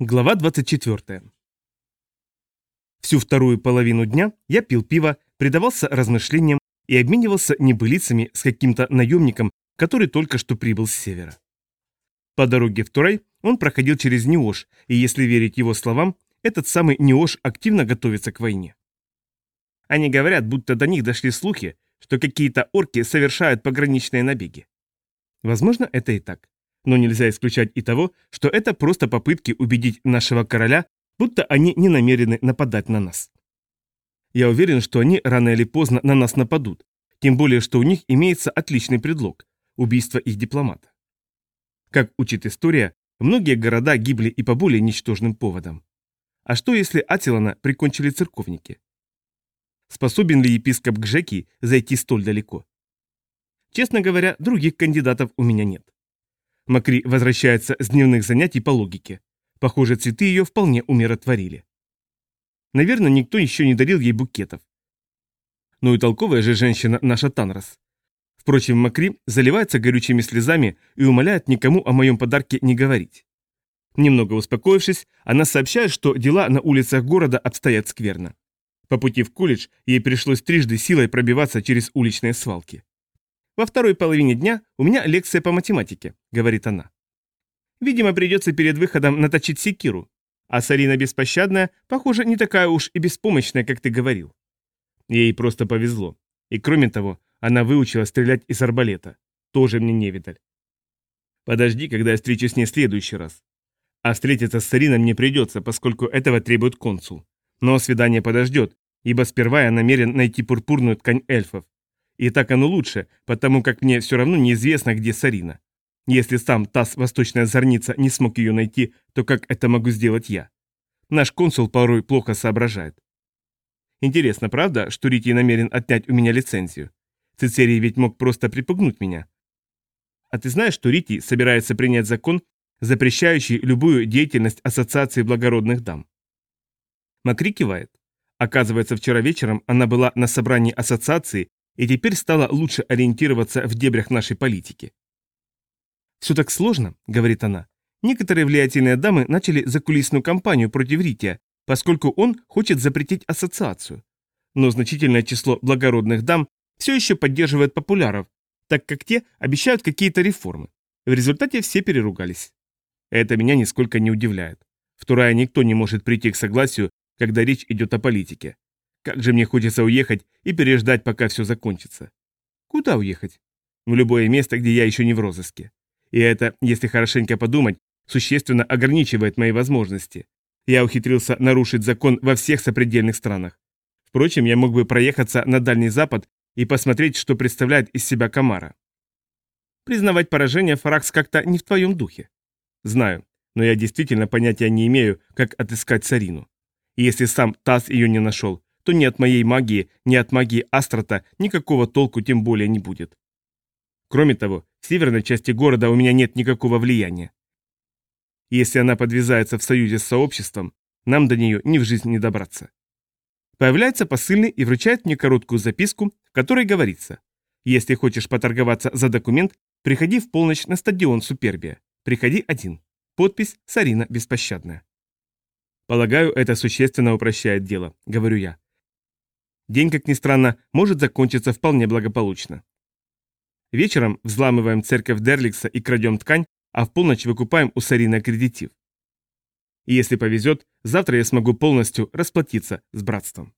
Глава 24. Всю вторую половину дня я пил пиво, предавался размышлениям и обменивался небылицами с каким-то наемником, который только что прибыл с севера. По дороге в Турай он проходил через Неош, и если верить его словам, этот самый Неош активно готовится к войне. Они говорят, будто до них дошли слухи, что какие-то орки совершают пограничные набеги. Возможно, это и так. Но нельзя исключать и того, что это просто попытки убедить нашего короля, будто они не намерены нападать на нас. Я уверен, что они рано или поздно на нас нападут, тем более, что у них имеется отличный предлог – убийство их дипломата. Как учит история, многие города гибли и по более ничтожным поводам. А что, если Атилана прикончили церковники? Способен ли епископ Гжеки зайти столь далеко? Честно говоря, других кандидатов у меня нет. Макри возвращается с дневных занятий по логике. Похоже, цветы ее вполне умиротворили. Наверное, никто еще не дарил ей букетов. Ну и толковая же женщина наша Танрос. Впрочем, Макри заливается горючими слезами и умоляет никому о моем подарке не говорить. Немного успокоившись, она сообщает, что дела на улицах города обстоят скверно. По пути в колледж ей пришлось трижды силой пробиваться через уличные свалки. «Во второй половине дня у меня лекция по математике», — говорит она. «Видимо, придется перед выходом наточить секиру. А Сарина беспощадная, похоже, не такая уж и беспомощная, как ты говорил». Ей просто повезло. И кроме того, она выучила стрелять из арбалета. Тоже мне не видаль. Подожди, когда я встречусь с ней в следующий раз. А встретиться с Сариной мне придется, поскольку этого требует консул. Но свидание подождет, ибо сперва я намерен найти пурпурную ткань эльфов, и так оно лучше, потому как мне все равно неизвестно, где Сарина. Если сам Тасс Восточная Зорница не смог ее найти, то как это могу сделать я? Наш консул порой плохо соображает. Интересно, правда, что Рити намерен отнять у меня лицензию? Цицерий ведь мог просто припугнуть меня. А ты знаешь, что Рити собирается принять закон, запрещающий любую деятельность Ассоциации благородных дам? Макри кивает. Оказывается, вчера вечером она была на собрании ассоциации и теперь стала лучше ориентироваться в дебрях нашей политики. «Все так сложно», — говорит она. «Некоторые влиятельные дамы начали закулисную кампанию против Рития, поскольку он хочет запретить ассоциацию. Но значительное число благородных дам все еще поддерживает популяров, так как те обещают какие-то реформы. В результате все переругались. Это меня нисколько не удивляет. В Турае никто не может прийти к согласию, когда речь идет о политике. Как же мне хочется уехать и переждать, пока все закончится. Куда уехать? В любое место, где я еще не в розыске. И это, если хорошенько подумать, существенно ограничивает мои возможности. Я ухитрился нарушить закон во всех сопредельных странах. Впрочем, я мог бы проехаться на Дальний Запад и посмотреть, что представляет из себя Камара. Признавать поражение, Фаракс, как-то не в твоем духе. Знаю, но я действительно понятия не имею, как отыскать Сарину. И если сам Тасс ее не нашел, то ни от моей магии, ни от магии Астрата никакого толку тем более не будет. Кроме того, в северной части города у меня нет никакого влияния. Если она подвязается в союзе с сообществом, нам до нее ни в жизнь не добраться. Появляется посыльный и вручает мне короткую записку, в которой говорится «Если хочешь поторговаться за документ, приходи в полночь на стадион Супербия. Приходи один. Подпись Сарина Беспощадная». Полагаю, это существенно упрощает дело, говорю я. День, как ни странно, может закончиться вполне благополучно. Вечером взламываем церковь Дерликса и крадем ткань, а в полночь выкупаем у Сарины аккредитив. И если повезет, завтра я смогу полностью расплатиться с братством.